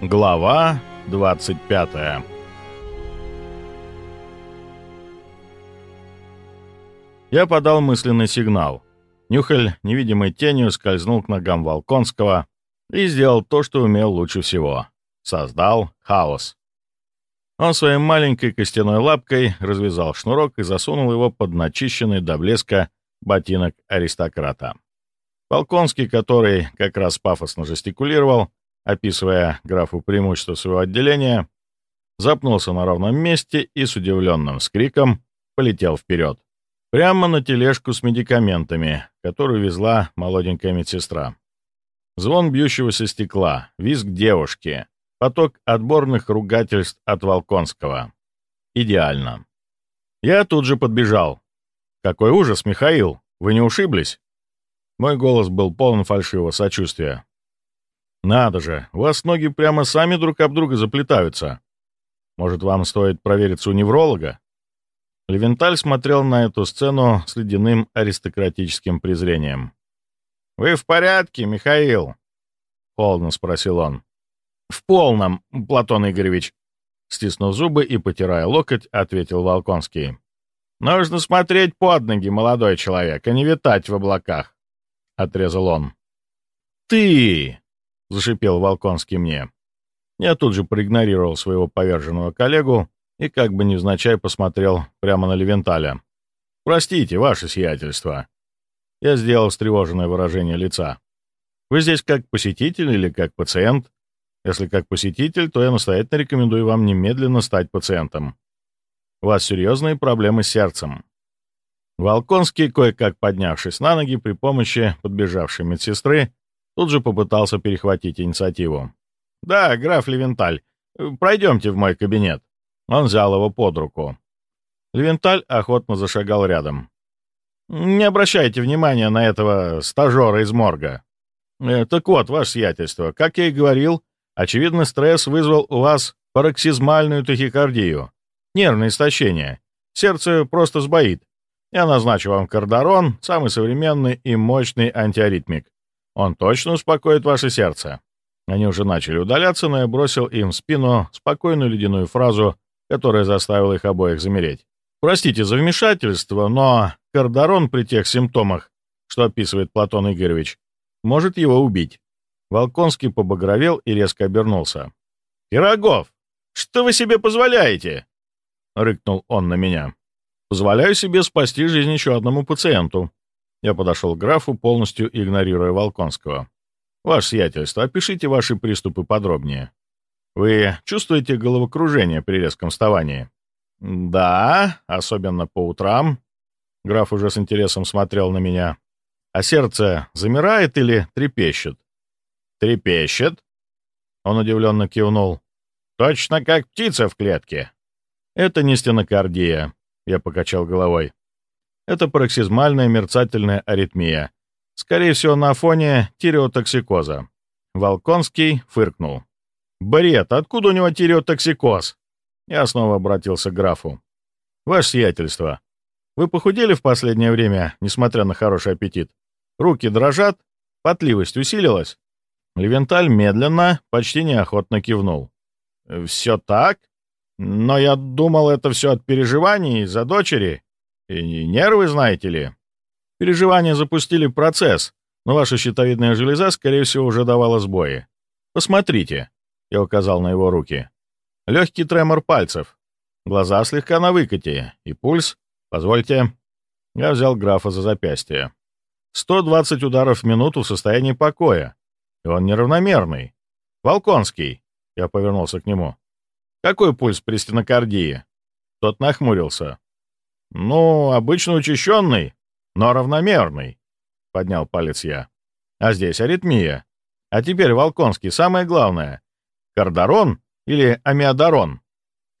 Глава 25 Я подал мысленный сигнал. Нюхаль невидимой тенью скользнул к ногам Волконского и сделал то, что умел лучше всего. Создал хаос. Он своей маленькой костяной лапкой развязал шнурок и засунул его под начищенный до блеска ботинок аристократа. Волконский, который как раз пафосно жестикулировал, описывая графу преимущества своего отделения, запнулся на ровном месте и с удивленным скриком полетел вперед. Прямо на тележку с медикаментами, которую везла молоденькая медсестра. Звон бьющегося стекла, визг девушки, поток отборных ругательств от Волконского. Идеально. Я тут же подбежал. «Какой ужас, Михаил! Вы не ушиблись?» Мой голос был полон фальшивого сочувствия. «Надо же, у вас ноги прямо сами друг об друга заплетаются. Может, вам стоит провериться у невролога?» Левенталь смотрел на эту сцену с ледяным аристократическим презрением. «Вы в порядке, Михаил?» — холодно спросил он. «В полном, Платон Игоревич», — стиснув зубы и потирая локоть, ответил Волконский. «Нужно смотреть под ноги, молодой человек, а не витать в облаках», — отрезал он. «Ты!» — зашипел Волконский мне. Я тут же проигнорировал своего поверженного коллегу и как бы невзначай посмотрел прямо на Левенталя. «Простите, ваше сиятельство». Я сделал встревоженное выражение лица. «Вы здесь как посетитель или как пациент? Если как посетитель, то я настоятельно рекомендую вам немедленно стать пациентом. У вас серьезные проблемы с сердцем». Волконский, кое-как поднявшись на ноги при помощи подбежавшей медсестры, Тут же попытался перехватить инициативу. «Да, граф Левенталь, пройдемте в мой кабинет». Он взял его под руку. Левенталь охотно зашагал рядом. «Не обращайте внимания на этого стажера из морга. Э, так вот, ваше сиятельство, как я и говорил, очевидно, стресс вызвал у вас пароксизмальную тахикардию, нервное истощение. Сердце просто сбоит. Я назначу вам кардарон, самый современный и мощный антиаритмик. Он точно успокоит ваше сердце». Они уже начали удаляться, но я бросил им в спину спокойную ледяную фразу, которая заставила их обоих замереть. «Простите за вмешательство, но кардарон при тех симптомах, что описывает Платон Игоревич, может его убить». Волконский побагровел и резко обернулся. «Пирогов, что вы себе позволяете?» — рыкнул он на меня. «Позволяю себе спасти жизнь еще одному пациенту», я подошел к графу, полностью игнорируя Волконского. «Ваше сиятельство, опишите ваши приступы подробнее. Вы чувствуете головокружение при резком вставании?» «Да, особенно по утрам». Граф уже с интересом смотрел на меня. «А сердце замирает или трепещет?» «Трепещет?» Он удивленно кивнул. «Точно как птица в клетке». «Это не стенокардия», — я покачал головой. Это пароксизмальная мерцательная аритмия. Скорее всего, на фоне тиреотоксикоза. Волконский фыркнул. «Бред! Откуда у него тиреотоксикоз?» Я снова обратился к графу. «Ваше сиятельство, вы похудели в последнее время, несмотря на хороший аппетит? Руки дрожат? Потливость усилилась?» Левенталь медленно, почти неохотно кивнул. «Все так? Но я думал, это все от переживаний из-за дочери. И нервы, знаете ли. Переживания запустили процесс, но ваша щитовидная железа, скорее всего, уже давала сбои. Посмотрите, я указал на его руки. Легкий тремор пальцев. Глаза слегка на выкате. И пульс. Позвольте. Я взял графа за запястье. 120 ударов в минуту в состоянии покоя. И он неравномерный. Волконский. Я повернулся к нему. Какой пульс при стенокардии? Тот нахмурился. «Ну, обычно учащенный, но равномерный», — поднял палец я. «А здесь аритмия. А теперь, Волконский, самое главное. Кардарон или амиодарон,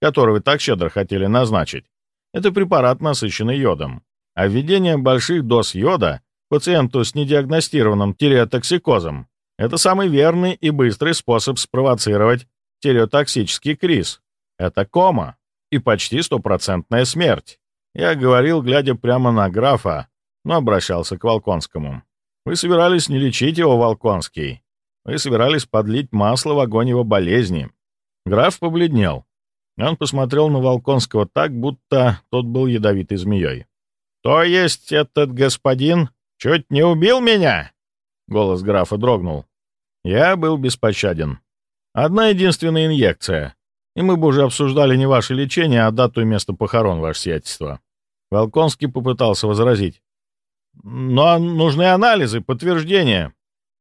который вы так щедро хотели назначить, это препарат, насыщенный йодом. А введение больших доз йода пациенту с недиагностированным тиреотоксикозом — это самый верный и быстрый способ спровоцировать тиреотоксический криз. Это кома и почти стопроцентная смерть. Я говорил, глядя прямо на графа, но обращался к Волконскому. «Вы собирались не лечить его, Волконский. Вы собирались подлить масло в огонь его болезни. Граф побледнел. Он посмотрел на Волконского так, будто тот был ядовитой змеей. «То есть этот господин чуть не убил меня?» Голос графа дрогнул. «Я был беспощаден. Одна единственная инъекция, и мы бы уже обсуждали не ваше лечение, а дату и место похорон, ваше сиятельство». Волконский попытался возразить. «Но нужны анализы, подтверждения».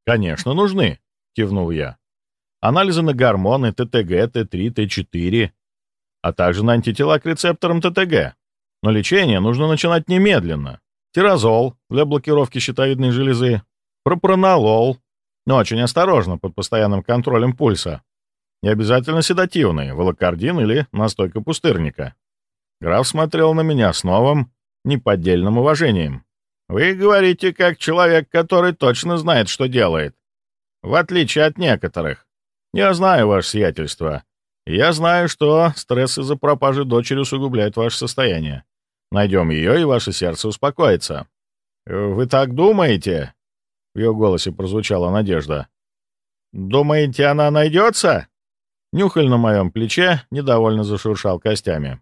«Конечно, нужны», — кивнул я. «Анализы на гормоны ТТГ, Т3, Т4, а также на антитела к рецепторам ТТГ. Но лечение нужно начинать немедленно. Тирозол для блокировки щитовидной железы, пропронолол, но очень осторожно, под постоянным контролем пульса. И обязательно седативные, волокордин или настойка пустырника. Граф смотрел на меня с новым, неподдельным уважением. «Вы говорите, как человек, который точно знает, что делает. В отличие от некоторых. Я знаю ваше сиятельство. Я знаю, что стресс из-за пропажи дочери усугубляет ваше состояние. Найдем ее, и ваше сердце успокоится. Вы так думаете?» В ее голосе прозвучала надежда. «Думаете, она найдется?» Нюхаль на моем плече недовольно зашуршал костями.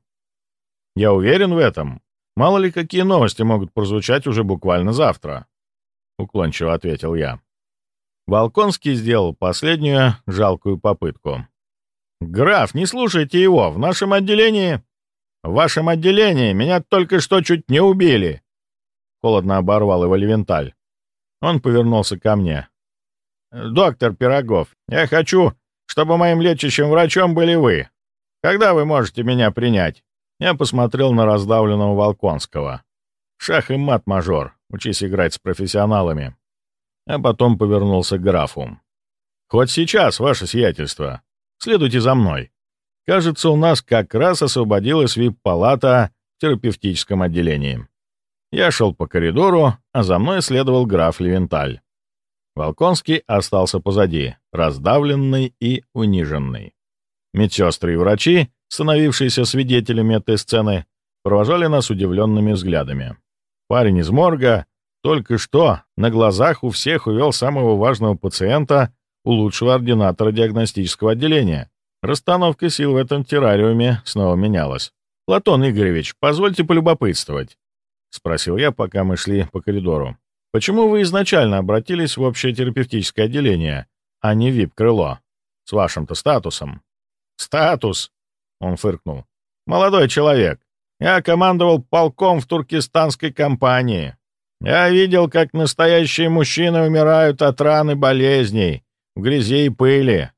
«Я уверен в этом. Мало ли какие новости могут прозвучать уже буквально завтра», — уклончиво ответил я. Волконский сделал последнюю жалкую попытку. «Граф, не слушайте его! В нашем отделении...» «В вашем отделении меня только что чуть не убили!» Холодно оборвал его Левенталь. Он повернулся ко мне. «Доктор Пирогов, я хочу, чтобы моим лечащим врачом были вы. Когда вы можете меня принять?» Я посмотрел на раздавленного Волконского. «Шах и мат, мажор. Учись играть с профессионалами». А потом повернулся к графу. «Хоть сейчас, ваше сиятельство. Следуйте за мной. Кажется, у нас как раз освободилась вип-палата в терапевтическом отделении. Я шел по коридору, а за мной следовал граф Левенталь. Волконский остался позади, раздавленный и униженный. Медсестры и врачи, становившиеся свидетелями этой сцены, провожали нас удивленными взглядами. Парень из морга только что на глазах у всех увел самого важного пациента у лучшего ординатора диагностического отделения. Расстановка сил в этом террариуме снова менялась. «Платон Игоревич, позвольте полюбопытствовать», — спросил я, пока мы шли по коридору. «Почему вы изначально обратились в общее терапевтическое отделение, а не ВИП-крыло? С вашим-то статусом?» «Статус?» — он фыркнул. «Молодой человек, я командовал полком в туркестанской компании. Я видел, как настоящие мужчины умирают от ран и болезней, в грязи и пыли.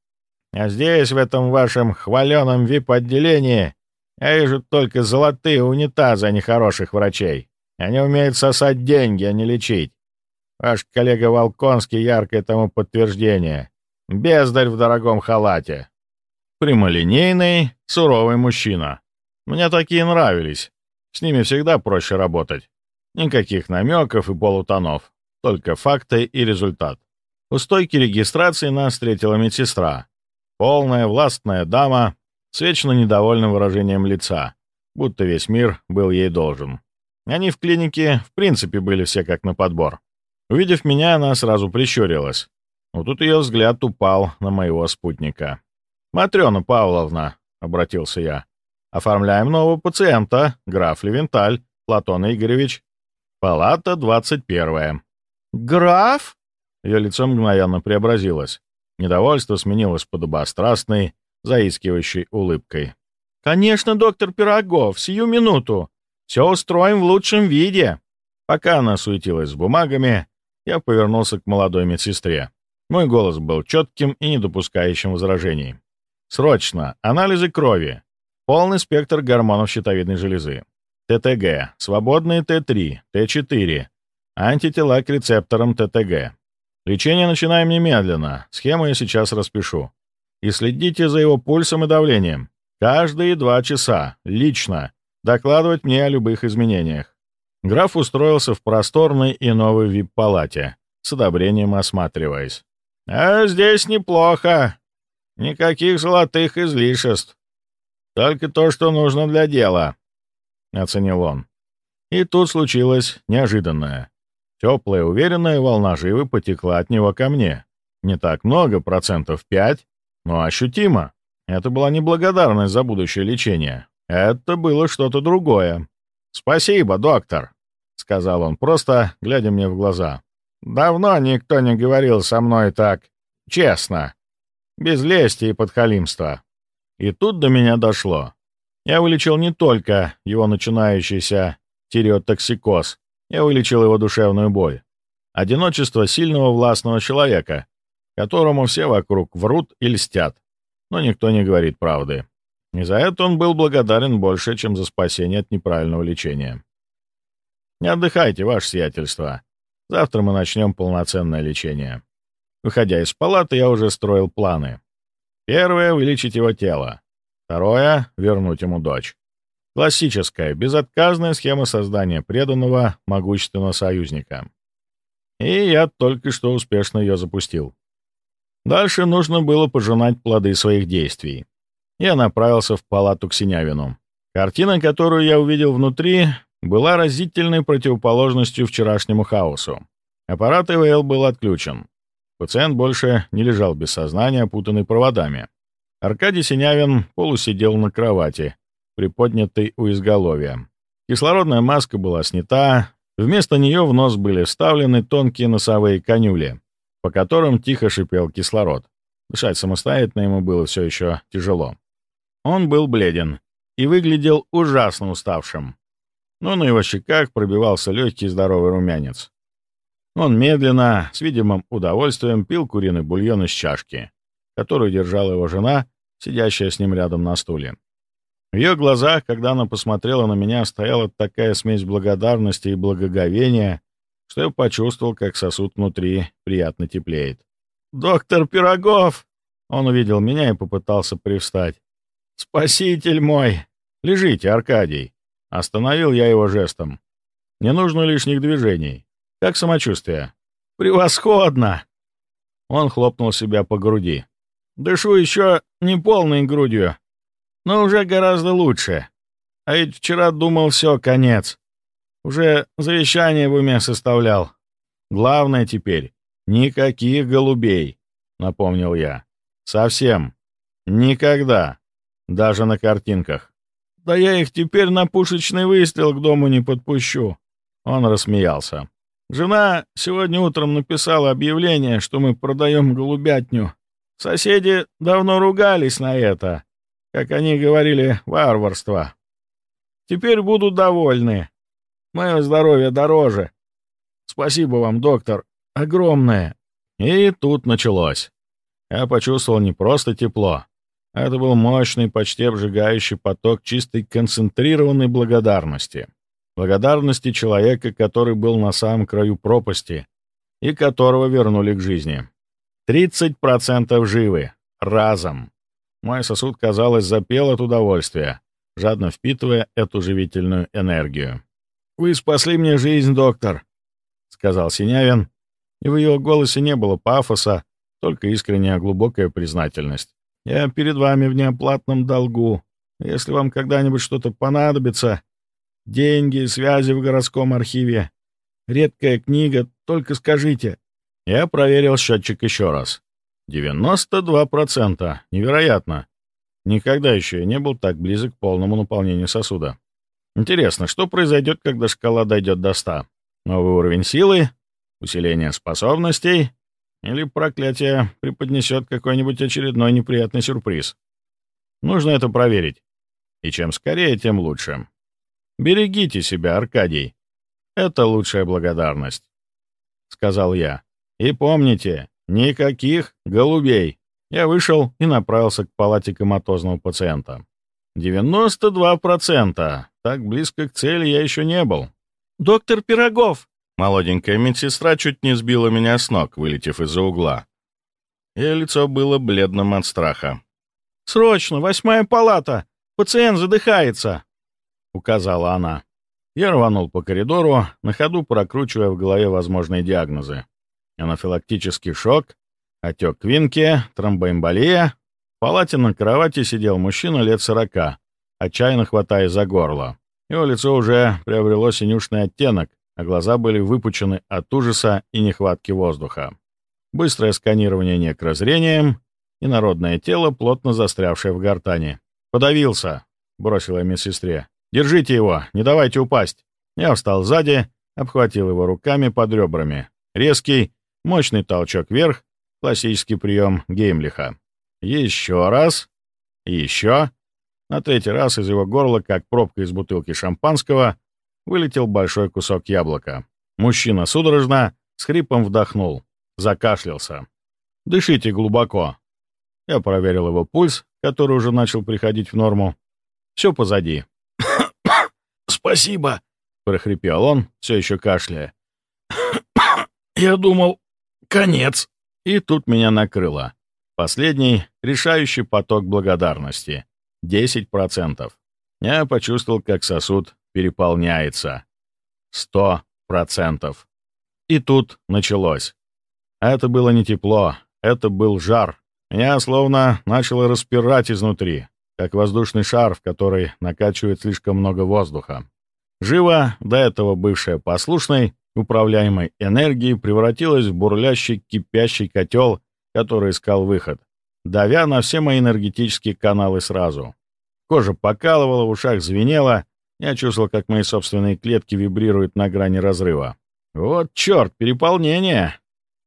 А здесь, в этом вашем хваленом вип-отделении, я вижу только золотые унитазы, а не хороших врачей. Они умеют сосать деньги, а не лечить. Ваш коллега Волконский — яркое тому подтверждение. Бездарь в дорогом халате. Прямолинейный, суровый мужчина. Мне такие нравились. С ними всегда проще работать. Никаких намеков и полутонов. Только факты и результат. У стойки регистрации нас встретила медсестра. Полная властная дама с вечно недовольным выражением лица, будто весь мир был ей должен. Они в клинике в принципе были все как на подбор. Увидев меня, она сразу прищурилась. Но тут ее взгляд упал на моего спутника. «Матрена Павловна», — обратился я, — «оформляем нового пациента, граф Левенталь, Платон Игоревич. Палата 21 «Граф?» Ее лицо мгновенно преобразилось. Недовольство сменилось подобострастной, заискивающей улыбкой. «Конечно, доктор Пирогов, сию минуту. Все устроим в лучшем виде». Пока она суетилась с бумагами, я повернулся к молодой медсестре. Мой голос был четким и не допускающим возражений. «Срочно! Анализы крови. Полный спектр гормонов щитовидной железы. ТТГ, свободные Т3, Т4, антитела к рецепторам ТТГ. Лечение начинаем немедленно. Схему я сейчас распишу. И следите за его пульсом и давлением. Каждые два часа. Лично. Докладывать мне о любых изменениях. Граф устроился в просторной и новой вип-палате, с одобрением осматриваясь. «А здесь неплохо. Никаких золотых излишеств. Только то, что нужно для дела», — оценил он. И тут случилось неожиданное. Теплая, уверенная волна живы потекла от него ко мне. Не так много, процентов 5, но ощутимо. Это была не благодарность за будущее лечение. Это было что-то другое. «Спасибо, доктор», — сказал он, просто глядя мне в глаза. «Давно никто не говорил со мной так честно, без лести и подхалимства». И тут до меня дошло. Я вылечил не только его начинающийся тиреотоксикоз, я вылечил его душевную боль. Одиночество сильного властного человека, которому все вокруг врут и льстят, но никто не говорит правды. И за это он был благодарен больше, чем за спасение от неправильного лечения. Не отдыхайте, ваше сиятельство. Завтра мы начнем полноценное лечение. Выходя из палаты, я уже строил планы. Первое — вылечить его тело. Второе — вернуть ему дочь. Классическая, безотказная схема создания преданного, могущественного союзника. И я только что успешно ее запустил. Дальше нужно было пожинать плоды своих действий. Я направился в палату к Синявину. Картина, которую я увидел внутри, была разительной противоположностью вчерашнему хаосу. Аппарат ИВЛ был отключен. Пациент больше не лежал без сознания, опутанный проводами. Аркадий Синявин полусидел на кровати, приподнятой у изголовья. Кислородная маска была снята, вместо нее в нос были вставлены тонкие носовые конюли, по которым тихо шипел кислород. Дышать самостоятельно ему было все еще тяжело. Он был бледен и выглядел ужасно уставшим, но на его щеках пробивался легкий здоровый румянец. Он медленно, с видимым удовольствием, пил куриный бульон из чашки, которую держала его жена, сидящая с ним рядом на стуле. В ее глазах, когда она посмотрела на меня, стояла такая смесь благодарности и благоговения, что я почувствовал, как сосуд внутри приятно теплеет. «Доктор Пирогов!» Он увидел меня и попытался привстать. «Спаситель мой!» «Лежите, Аркадий!» Остановил я его жестом. «Не нужно лишних движений. Как самочувствие?» «Превосходно!» Он хлопнул себя по груди. «Дышу еще не полной грудью, но уже гораздо лучше. А ведь вчера думал, все, конец. Уже завещание в уме составлял. Главное теперь — никаких голубей», — напомнил я. «Совсем. Никогда. Даже на картинках. Да я их теперь на пушечный выстрел к дому не подпущу». Он рассмеялся. Жена сегодня утром написала объявление, что мы продаем голубятню. Соседи давно ругались на это, как они говорили, варварство. Теперь будут довольны. Мое здоровье дороже. Спасибо вам, доктор, огромное. И тут началось. Я почувствовал не просто тепло. Это был мощный, почти обжигающий поток чистой концентрированной благодарности благодарности человека, который был на самом краю пропасти и которого вернули к жизни. 30% живы. Разом. Мой сосуд, казалось, запел от удовольствия, жадно впитывая эту живительную энергию. «Вы спасли мне жизнь, доктор», — сказал Синявин, и в его голосе не было пафоса, только искренняя глубокая признательность. «Я перед вами в неоплатном долгу. Если вам когда-нибудь что-то понадобится, Деньги, связи в городском архиве. Редкая книга, только скажите. Я проверил счетчик еще раз. 92%. Невероятно. Никогда еще я не был так близок к полному наполнению сосуда. Интересно, что произойдет, когда шкала дойдет до 100? Новый уровень силы? Усиление способностей? Или проклятие преподнесет какой-нибудь очередной неприятный сюрприз? Нужно это проверить. И чем скорее, тем лучше. Берегите себя, Аркадий. Это лучшая благодарность», — сказал я. «И помните, никаких голубей». Я вышел и направился к палате коматозного пациента. «Девяносто два процента. Так близко к цели я еще не был». «Доктор Пирогов!» Молоденькая медсестра чуть не сбила меня с ног, вылетев из-за угла. Ее лицо было бледным от страха. «Срочно! Восьмая палата! Пациент задыхается!» указала она. Я рванул по коридору, на ходу прокручивая в голове возможные диагнозы. Анафилактический шок, отек квинки, тромбоэмболия. В палате на кровати сидел мужчина лет сорока, отчаянно хватая за горло. Его лицо уже приобрело синюшный оттенок, а глаза были выпучены от ужаса и нехватки воздуха. быстрое сканирование некрозрением и народное тело, плотно застрявшее в гортани. «Подавился», — бросила медсестре. «Держите его, не давайте упасть». Я встал сзади, обхватил его руками под ребрами. Резкий, мощный толчок вверх, классический прием Геймлиха. Еще раз. Еще. На третий раз из его горла, как пробка из бутылки шампанского, вылетел большой кусок яблока. Мужчина судорожно, с хрипом вдохнул, закашлялся. «Дышите глубоко». Я проверил его пульс, который уже начал приходить в норму. Все позади. «Спасибо», — прохрипел он, все еще кашляя. «Я думал, конец». И тут меня накрыло. Последний, решающий поток благодарности. 10%. Я почувствовал, как сосуд переполняется. 100%. И тут началось. Это было не тепло, это был жар. Меня словно начало распирать изнутри, как воздушный шар, в который накачивает слишком много воздуха. Живо, до этого бывшая послушной, управляемой энергией, превратилась в бурлящий, кипящий котел, который искал выход, давя на все мои энергетические каналы сразу. Кожа покалывала, в ушах звенела, я чувствовал, как мои собственные клетки вибрируют на грани разрыва. Вот черт, переполнение!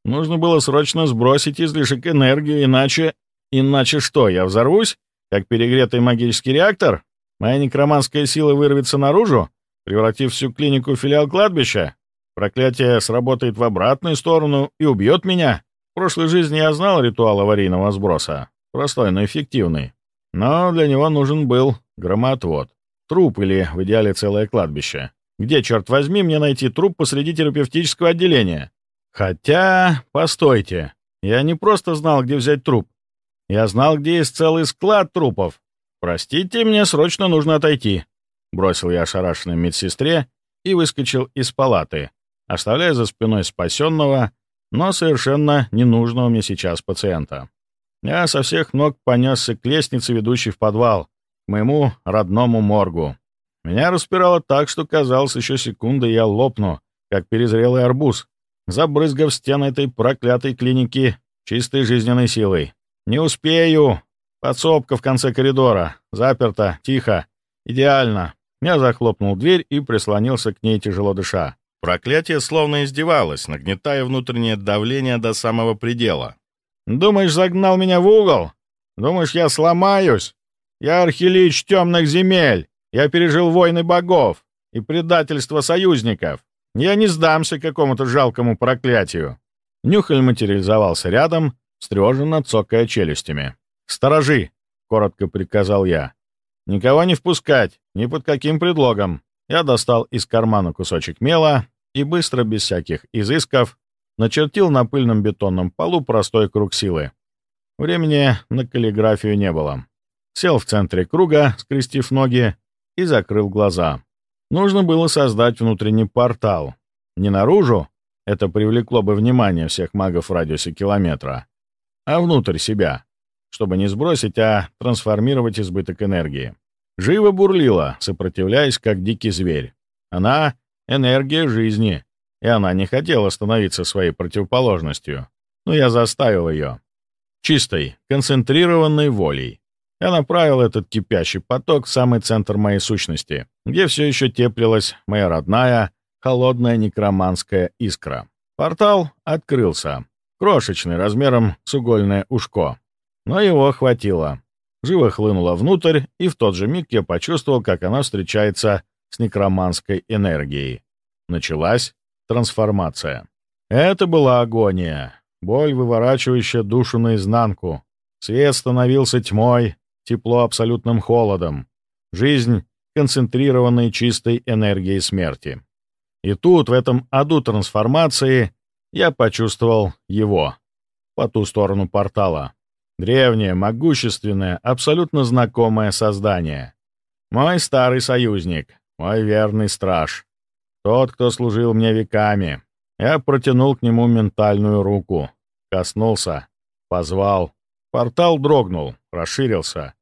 Нужно было срочно сбросить излишек энергии, иначе... Иначе что, я взорвусь? Как перегретый магический реактор? Моя некроманская сила вырвется наружу, превратив всю клинику в филиал кладбища? Проклятие сработает в обратную сторону и убьет меня? В прошлой жизни я знал ритуал аварийного сброса. Простой, но эффективный. Но для него нужен был громоотвод. Труп или, в идеале, целое кладбище. Где, черт возьми, мне найти труп посреди терапевтического отделения? Хотя, постойте, я не просто знал, где взять труп. Я знал, где есть целый склад трупов. Простите, мне срочно нужно отойти. Бросил я ошарашенной медсестре и выскочил из палаты, оставляя за спиной спасенного, но совершенно ненужного мне сейчас пациента. Я со всех ног понесся к лестнице, ведущей в подвал, моему родному моргу. Меня распирало так, что казалось, еще секунды я лопну, как перезрелый арбуз, забрызгав стены этой проклятой клиники чистой жизненной силой. «Не успею!» Подсобка в конце коридора. Заперто, тихо. Идеально. Я захлопнул дверь и прислонился к ней, тяжело дыша. Проклятие словно издевалось, нагнетая внутреннее давление до самого предела. «Думаешь, загнал меня в угол? Думаешь, я сломаюсь? Я архилич темных земель. Я пережил войны богов и предательство союзников. Я не сдамся какому-то жалкому проклятию». Нюхаль материализовался рядом, стреженно цокая челюстями. «Сторожи!» — коротко приказал я. «Никого не впускать, ни под каким предлогом». Я достал из кармана кусочек мела и быстро, без всяких изысков, начертил на пыльном бетонном полу простой круг силы. Времени на каллиграфию не было. Сел в центре круга, скрестив ноги, и закрыл глаза. Нужно было создать внутренний портал. Не наружу, это привлекло бы внимание всех магов в радиусе километра, а внутрь себя, чтобы не сбросить, а трансформировать избыток энергии. Живо бурлила, сопротивляясь, как дикий зверь. Она — энергия жизни, и она не хотела становиться своей противоположностью, но я заставил ее. Чистой, концентрированной волей. Я направил этот кипящий поток в самый центр моей сущности, где все еще теплилась моя родная, холодная некроманская искра. Портал открылся, крошечный, размером с угольное ушко. Но его хватило. Живо хлынула внутрь, и в тот же миг я почувствовал, как она встречается с некроманской энергией. Началась трансформация. Это была агония, боль, выворачивающая душу наизнанку. Свет становился тьмой, тепло абсолютным холодом, жизнь, концентрированной чистой энергией смерти. И тут, в этом аду трансформации, я почувствовал его, по ту сторону портала. Древнее, могущественное, абсолютно знакомое создание. Мой старый союзник, мой верный страж. Тот, кто служил мне веками. Я протянул к нему ментальную руку. Коснулся, позвал. Портал дрогнул, расширился,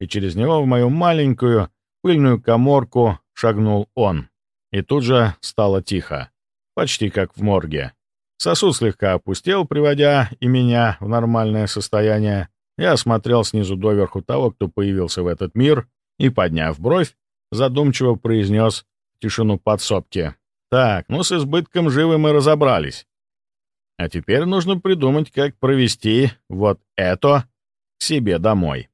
и через него в мою маленькую пыльную коморку шагнул он. И тут же стало тихо, почти как в морге. Сосуд слегка опустел, приводя и меня в нормальное состояние. Я осмотрел снизу доверху того, кто появился в этот мир, и, подняв бровь, задумчиво произнес тишину подсобки. «Так, ну с избытком живы мы разобрались. А теперь нужно придумать, как провести вот это себе домой».